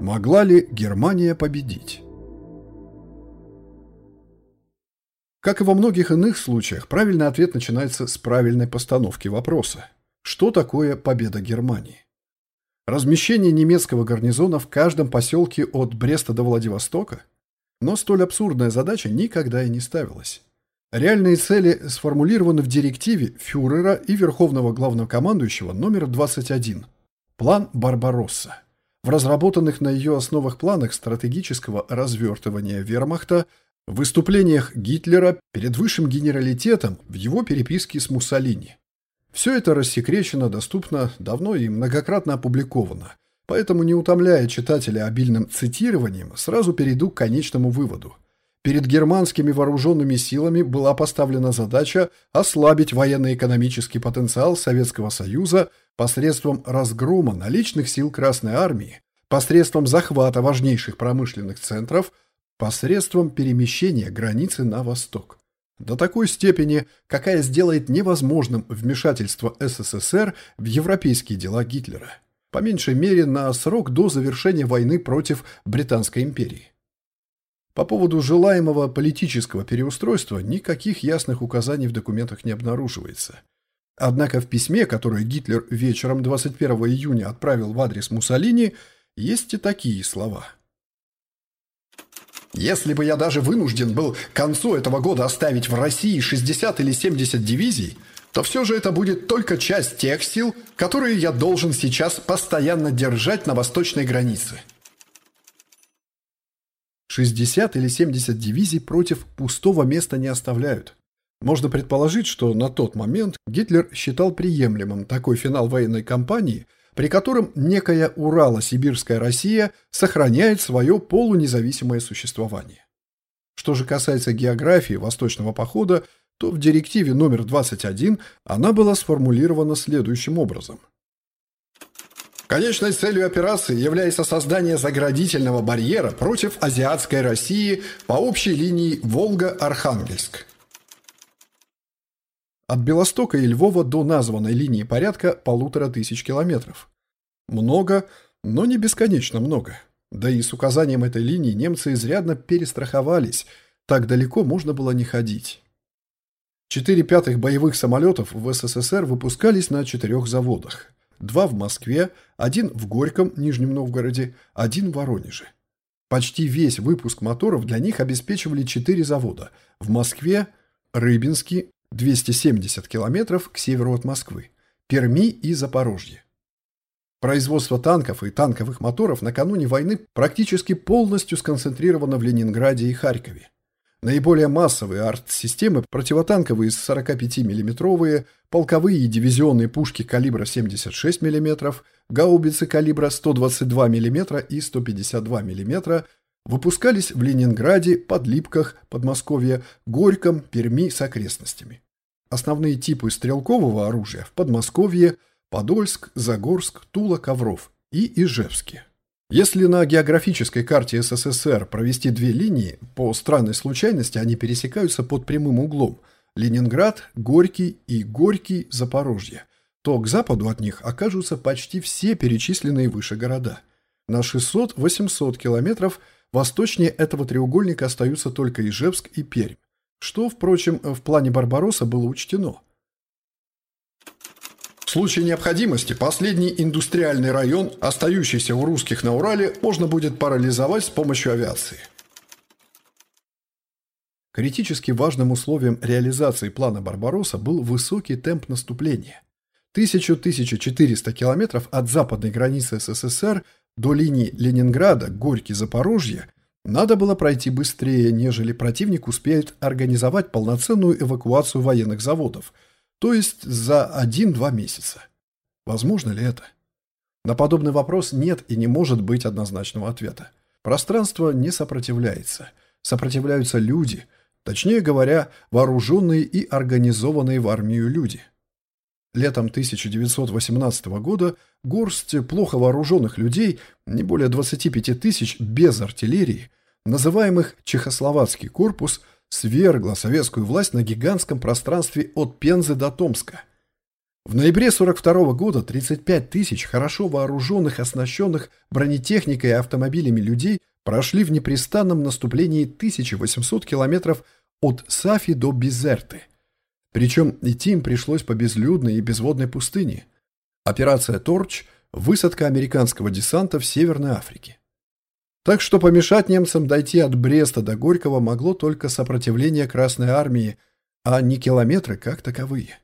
Могла ли Германия победить? Как и во многих иных случаях, правильный ответ начинается с правильной постановки вопроса. Что такое победа Германии? Размещение немецкого гарнизона в каждом поселке от Бреста до Владивостока? Но столь абсурдная задача никогда и не ставилась. Реальные цели сформулированы в директиве фюрера и Верховного Главнокомандующего номер 21 «План Барбаросса». В разработанных на ее основах планах стратегического развертывания вермахта, выступлениях Гитлера перед высшим генералитетом в его переписке с Муссолини – все это рассекречено, доступно, давно и многократно опубликовано. Поэтому, не утомляя читателя обильным цитированием, сразу перейду к конечному выводу. Перед германскими вооруженными силами была поставлена задача ослабить военно-экономический потенциал Советского Союза посредством разгрома наличных сил Красной Армии, посредством захвата важнейших промышленных центров, посредством перемещения границы на восток. До такой степени, какая сделает невозможным вмешательство СССР в европейские дела Гитлера. По меньшей мере на срок до завершения войны против Британской империи. По поводу желаемого политического переустройства никаких ясных указаний в документах не обнаруживается. Однако в письме, которое Гитлер вечером 21 июня отправил в адрес Муссолини, есть и такие слова – если бы я даже вынужден был к концу этого года оставить в России 60 или 70 дивизий, то все же это будет только часть тех сил, которые я должен сейчас постоянно держать на восточной границе. 60 или 70 дивизий против пустого места не оставляют. Можно предположить, что на тот момент Гитлер считал приемлемым такой финал военной кампании – при котором некая Урало-Сибирская Россия сохраняет свое полунезависимое существование. Что же касается географии Восточного похода, то в директиве номер 21 она была сформулирована следующим образом. Конечной целью операции является создание заградительного барьера против азиатской России по общей линии Волга-Архангельск. От Белостока и Львова до названной линии порядка полутора тысяч километров. Много, но не бесконечно много. Да и с указанием этой линии немцы изрядно перестраховались, так далеко можно было не ходить. Четыре пятых боевых самолетов в СССР выпускались на четырех заводах. Два в Москве, один в Горьком, Нижнем Новгороде, один в Воронеже. Почти весь выпуск моторов для них обеспечивали четыре завода. В Москве – Рыбинский, 270 километров к северу от Москвы, Перми и Запорожье. Производство танков и танковых моторов накануне войны практически полностью сконцентрировано в Ленинграде и Харькове. Наиболее массовые арт-системы, противотанковые 45 миллиметровые полковые и дивизионные пушки калибра 76 мм, гаубицы калибра 122 мм и 152 мм выпускались в Ленинграде, Подлипках, Подмосковье, Горьком, Перми с окрестностями. Основные типы стрелкового оружия в Подмосковье, Подольск, Загорск, Тула, Ковров и Ижевске. Если на географической карте СССР провести две линии, по странной случайности они пересекаются под прямым углом Ленинград, Горький и Горький, Запорожье, то к западу от них окажутся почти все перечисленные выше города. На 600-800 километров восточнее этого треугольника остаются только Ижевск и Пермь что, впрочем, в плане Барбаросса было учтено. Случае необходимости последний индустриальный район, остающийся у русских на Урале, можно будет парализовать с помощью авиации. Критически важным условием реализации плана Барбаросса был высокий темп наступления. 1000-1400 километров от западной границы СССР до линии Ленинграда, Горький, Запорожье надо было пройти быстрее, нежели противник успеет организовать полноценную эвакуацию военных заводов, то есть за 1-2 месяца. Возможно ли это? На подобный вопрос нет и не может быть однозначного ответа. Пространство не сопротивляется. Сопротивляются люди, точнее говоря, вооруженные и организованные в армию люди. Летом 1918 года горсть плохо вооруженных людей, не более 25 тысяч без артиллерии, называемых Чехословацкий корпус, свергла советскую власть на гигантском пространстве от Пензы до Томска. В ноябре 42 года 35 тысяч хорошо вооруженных, оснащенных бронетехникой и автомобилями людей прошли в непрестанном наступлении 1800 километров от Сафи до Безерты. Причем идти им пришлось по безлюдной и безводной пустыне. Операция «Торч» – высадка американского десанта в Северной Африке. Так что помешать немцам дойти от Бреста до Горького могло только сопротивление Красной Армии, а не километры как таковые.